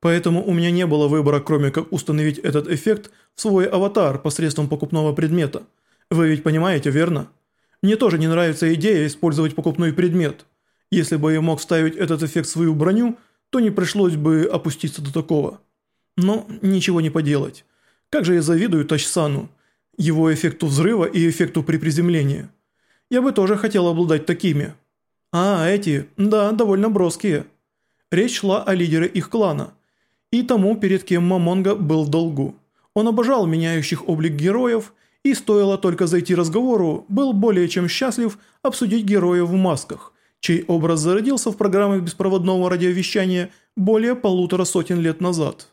Поэтому у меня не было выбора, кроме как установить этот эффект в свой аватар посредством покупного предмета. Вы ведь понимаете, верно? Мне тоже не нравится идея использовать покупной предмет. Если бы я мог вставить этот эффект в свою броню, то не пришлось бы опуститься до такого. Но ничего не поделать. Как же я завидую Тачсану, его эффекту взрыва и эффекту при приземлении. Я бы тоже хотел обладать такими. А, эти, да, довольно броские. Речь шла о лидере их клана. И тому, перед кем Мамонга был в долгу. Он обожал меняющих облик героев и стоило только зайти разговору, был более чем счастлив обсудить героев в масках, чей образ зародился в программах беспроводного радиовещания более полутора сотен лет назад.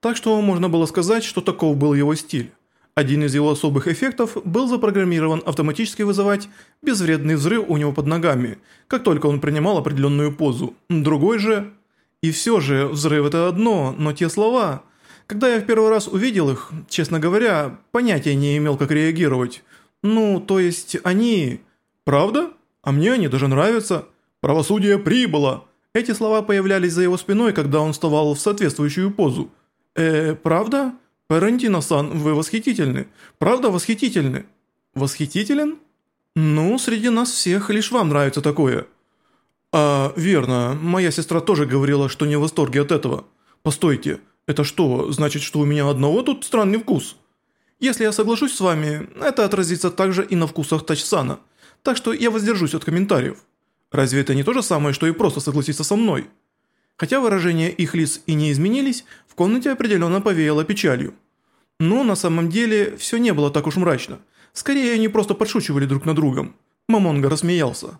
Так что можно было сказать, что таков был его стиль. Один из его особых эффектов был запрограммирован автоматически вызывать безвредный взрыв у него под ногами, как только он принимал определенную позу. Другой же... И все же, взрыв это одно, но те слова... Когда я в первый раз увидел их, честно говоря, понятия не имел, как реагировать. Ну, то есть они... Правда? А мне они даже нравятся. Правосудие прибыло. Эти слова появлялись за его спиной, когда он вставал в соответствующую позу. Э, правда? Парантино-сан, вы восхитительны. Правда восхитительны? Восхитителен? Ну, среди нас всех лишь вам нравится такое. А, верно, моя сестра тоже говорила, что не в восторге от этого. Постойте, это что, значит, что у меня одного тут странный вкус? Если я соглашусь с вами, это отразится также и на вкусах Тачсана. Так что я воздержусь от комментариев. Разве это не то же самое, что и просто согласиться со мной? Хотя выражения их лиц и не изменились, в комнате определенно повеяло печалью. Но на самом деле все не было так уж мрачно. Скорее они просто подшучивали друг над другом. Мамонга рассмеялся.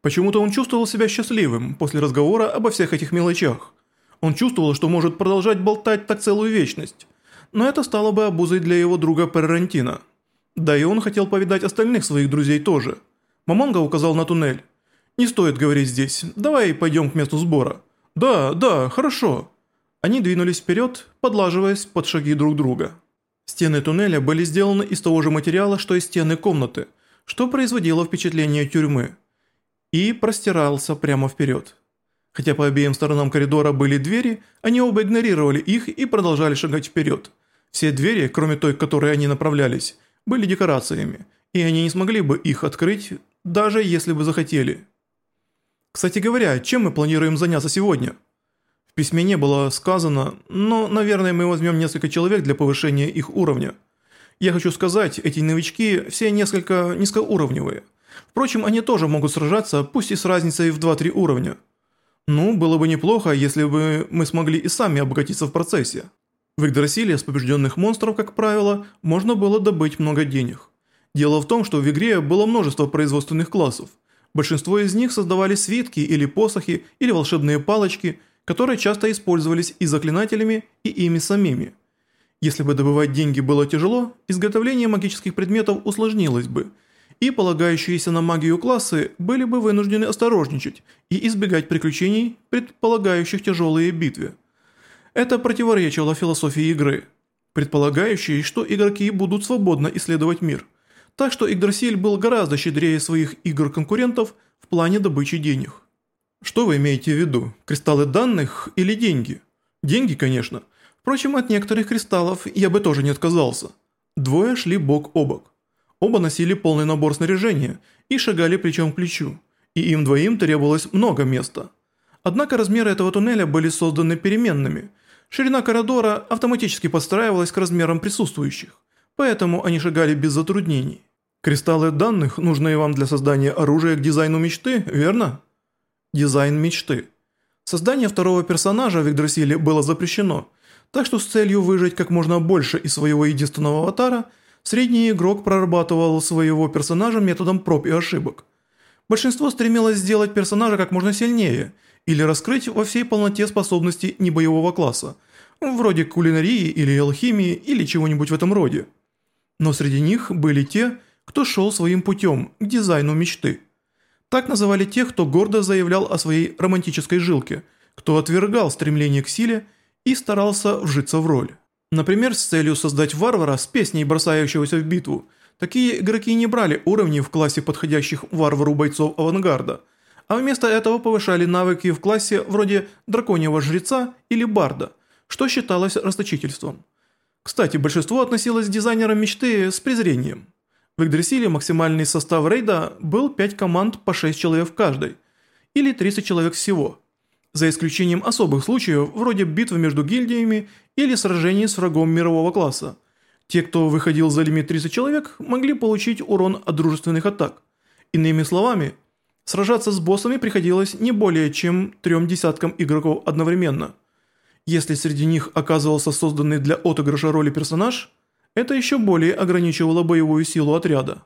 Почему-то он чувствовал себя счастливым после разговора обо всех этих мелочах. Он чувствовал, что может продолжать болтать так целую вечность. Но это стало бы обузой для его друга Перрантина. Да и он хотел повидать остальных своих друзей тоже. Мамонга указал на туннель. «Не стоит говорить здесь. Давай пойдем к месту сбора». «Да, да, хорошо». Они двинулись вперед, подлаживаясь под шаги друг друга. Стены туннеля были сделаны из того же материала, что и стены комнаты, что производило впечатление тюрьмы. И простирался прямо вперед. Хотя по обеим сторонам коридора были двери, они оба игнорировали их и продолжали шагать вперед. Все двери, кроме той, к которой они направлялись, были декорациями, и они не смогли бы их открыть, даже если бы захотели. Кстати говоря, чем мы планируем заняться сегодня? В письме не было сказано, но, наверное, мы возьмем несколько человек для повышения их уровня. Я хочу сказать, эти новички все несколько низкоуровневые. Впрочем, они тоже могут сражаться, пусть и с разницей в 2-3 уровня. Ну, было бы неплохо, если бы мы смогли и сами обогатиться в процессе. В Игдрасиле с побежденных монстров, как правило, можно было добыть много денег. Дело в том, что в игре было множество производственных классов. Большинство из них создавали свитки или посохи или волшебные палочки, которые часто использовались и заклинателями, и ими самими. Если бы добывать деньги было тяжело, изготовление магических предметов усложнилось бы – и полагающиеся на магию классы были бы вынуждены осторожничать и избегать приключений, предполагающих тяжелые битвы. Это противоречило философии игры, предполагающей, что игроки будут свободно исследовать мир. Так что Игдрасиль был гораздо щедрее своих игр-конкурентов в плане добычи денег. Что вы имеете в виду? Кристаллы данных или деньги? Деньги, конечно. Впрочем, от некоторых кристаллов я бы тоже не отказался. Двое шли бок о бок. Оба носили полный набор снаряжения и шагали плечом к плечу, и им двоим требовалось много места. Однако размеры этого туннеля были созданы переменными. Ширина коридора автоматически подстраивалась к размерам присутствующих, поэтому они шагали без затруднений. Кристаллы данных, нужные вам для создания оружия к дизайну мечты, верно? Дизайн мечты. Создание второго персонажа в Игдрасиле было запрещено, так что с целью выжить как можно больше из своего единственного аватара – Средний игрок прорабатывал своего персонажа методом проб и ошибок. Большинство стремилось сделать персонажа как можно сильнее или раскрыть во всей полноте способности небоевого класса, вроде кулинарии или алхимии или чего-нибудь в этом роде. Но среди них были те, кто шел своим путем к дизайну мечты. Так называли тех, кто гордо заявлял о своей романтической жилке, кто отвергал стремление к силе и старался вжиться в роль. Например, с целью создать варвара с песней, бросающегося в битву. Такие игроки не брали уровни в классе подходящих варвару бойцов авангарда, а вместо этого повышали навыки в классе вроде драконьего жреца или барда, что считалось расточительством. Кстати, большинство относилось к дизайнерам мечты с презрением. В Игдрасиле максимальный состав рейда был 5 команд по 6 человек в каждой, или 30 человек всего, за исключением особых случаев, вроде битвы между гильдиями или сражений с врагом мирового класса. Те, кто выходил за лимит 30 человек, могли получить урон от дружественных атак. Иными словами, сражаться с боссами приходилось не более чем трем десяткам игроков одновременно. Если среди них оказывался созданный для отыгрыша роли персонаж, это еще более ограничивало боевую силу отряда.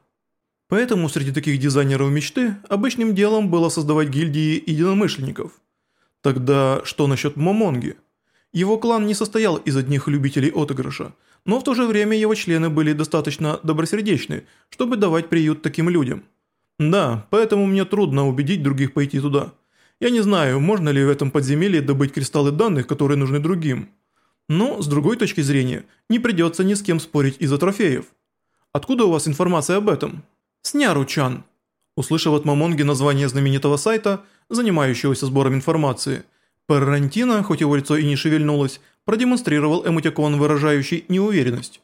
Поэтому среди таких дизайнеров мечты обычным делом было создавать гильдии единомышленников. Тогда что насчет Момонги? Его клан не состоял из одних любителей отыгрыша, но в то же время его члены были достаточно добросердечны, чтобы давать приют таким людям. Да, поэтому мне трудно убедить других пойти туда. Я не знаю, можно ли в этом подземелье добыть кристаллы данных, которые нужны другим. Но, с другой точки зрения, не придется ни с кем спорить из-за трофеев. Откуда у вас информация об этом? Сняру-чан. Услышав от Мамонги название знаменитого сайта, занимающегося сбором информации, Паррантино, хоть его лицо и не шевельнулось, продемонстрировал эмотикон, выражающий неуверенность.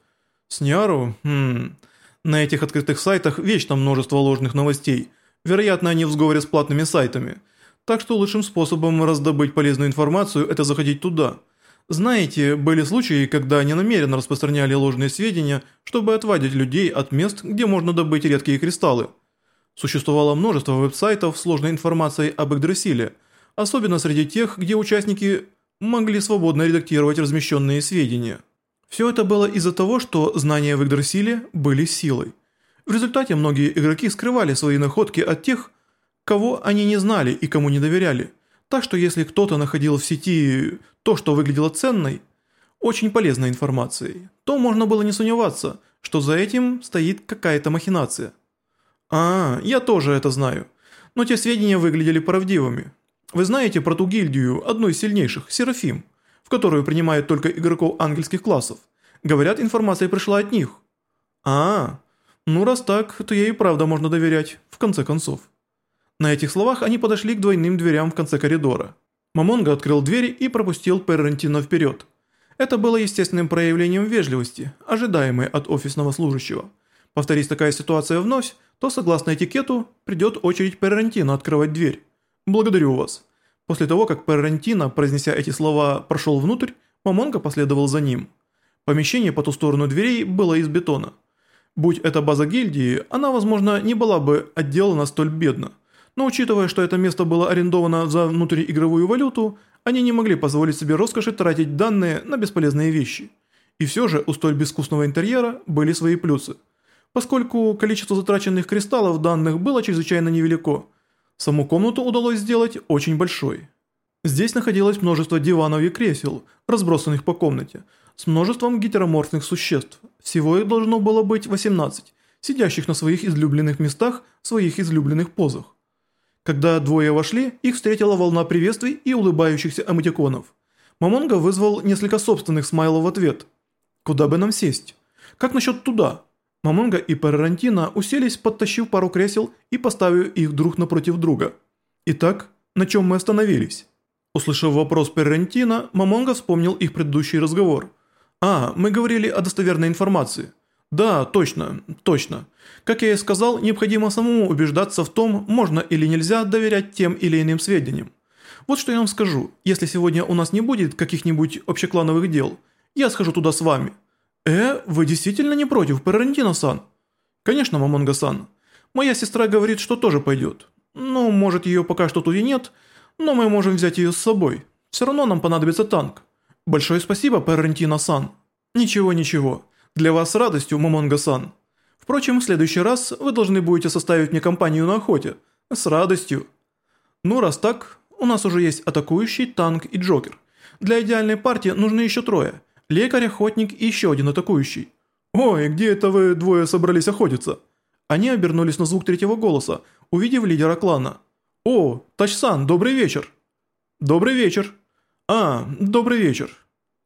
Сняру? Хм... На этих открытых сайтах вечно множество ложных новостей. Вероятно, они в сговоре с платными сайтами. Так что лучшим способом раздобыть полезную информацию – это заходить туда. Знаете, были случаи, когда они намеренно распространяли ложные сведения, чтобы отводить людей от мест, где можно добыть редкие кристаллы. Существовало множество веб-сайтов с сложной информацией об Игдрасиле, особенно среди тех, где участники могли свободно редактировать размещенные сведения. Все это было из-за того, что знания в Игдрасиле были силой. В результате многие игроки скрывали свои находки от тех, кого они не знали и кому не доверяли. Так что если кто-то находил в сети то, что выглядело ценной, очень полезной информацией, то можно было не сомневаться, что за этим стоит какая-то махинация. А, я тоже это знаю. Но те сведения выглядели правдивыми. Вы знаете про ту гильдию, одну из сильнейших, Серафим, в которую принимают только игроков ангельских классов. Говорят, информация пришла от них. А, ну раз так, то ей и правда можно доверять, в конце концов. На этих словах они подошли к двойным дверям в конце коридора. Мамонга открыл дверь и пропустил Перрентина вперед. Это было естественным проявлением вежливости, ожидаемой от офисного служащего. Повторись такая ситуация вновь, то согласно этикету придет очередь Перрентина открывать дверь. «Благодарю вас». После того, как Перрентина, произнеся эти слова, прошел внутрь, Мамонга последовал за ним. Помещение по ту сторону дверей было из бетона. Будь это база гильдии, она, возможно, не была бы отделана столь бедно. Но учитывая, что это место было арендовано за внутриигровую валюту, они не могли позволить себе роскоши тратить данные на бесполезные вещи. И все же у столь безвкусного интерьера были свои плюсы. Поскольку количество затраченных кристаллов данных было чрезвычайно невелико, саму комнату удалось сделать очень большой. Здесь находилось множество диванов и кресел, разбросанных по комнате, с множеством гетероморфных существ. Всего их должно было быть 18, сидящих на своих излюбленных местах, своих излюбленных позах. Когда двое вошли, их встретила волна приветствий и улыбающихся эмотиконов. Мамонга вызвал несколько собственных смайлов в ответ. «Куда бы нам сесть? Как насчет туда?» Мамонга и Перрантина уселись, подтащив пару кресел и поставив их друг напротив друга. «Итак, на чем мы остановились?» Услышав вопрос Перрантина, Мамонга вспомнил их предыдущий разговор. «А, мы говорили о достоверной информации. Да, точно, точно. Как я и сказал, необходимо самому убеждаться в том, можно или нельзя доверять тем или иным сведениям. Вот что я вам скажу, если сегодня у нас не будет каких-нибудь общеклановых дел, я схожу туда с вами. Э, вы действительно не против, Перорончино-сан? Конечно, Момонга-сан. Моя сестра говорит, что тоже пойдет. Ну, может ее пока что тут и нет, но мы можем взять ее с собой. Все равно нам понадобится танк. Большое спасибо, Перорончино-сан. Ничего, ничего. Для вас с радостью, Момонга-сан. Впрочем, в следующий раз вы должны будете составить мне компанию на охоте. С радостью. Ну, раз так, у нас уже есть атакующий, танк и Джокер. Для идеальной партии нужны еще трое. Лекарь, охотник и еще один атакующий. Ой, где это вы двое собрались охотиться? Они обернулись на звук третьего голоса, увидев лидера клана. О, Тачсан, добрый вечер. Добрый вечер. А, добрый вечер.